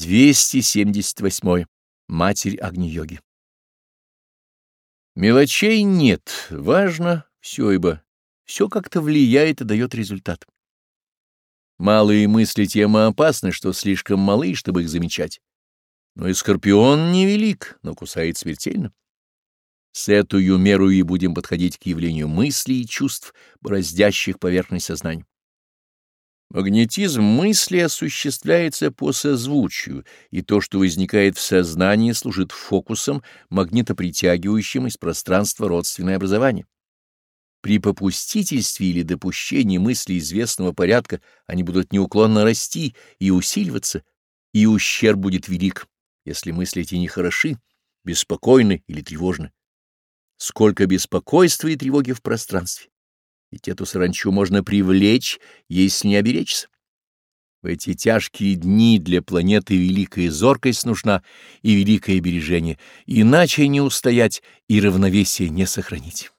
278. Матерь Агни-йоги. Мелочей нет, важно все, ибо все как-то влияет и дает результат. Малые мысли тема опасны, что слишком малы, чтобы их замечать. Но и скорпион невелик, но кусает смертельно. С эту меру и будем подходить к явлению мыслей и чувств, бороздящих поверхность сознания. Магнетизм мысли осуществляется по созвучию, и то, что возникает в сознании, служит фокусом, магнитопритягивающим из пространства родственное образование. При попустительстве или допущении мысли известного порядка они будут неуклонно расти и усиливаться, и ущерб будет велик, если мысли эти нехороши, беспокойны или тревожны. Сколько беспокойства и тревоги в пространстве! Ведь эту сранчу можно привлечь, если не оберечься. В эти тяжкие дни для планеты великая зоркость нужна и великое бережение, иначе не устоять и равновесие не сохранить.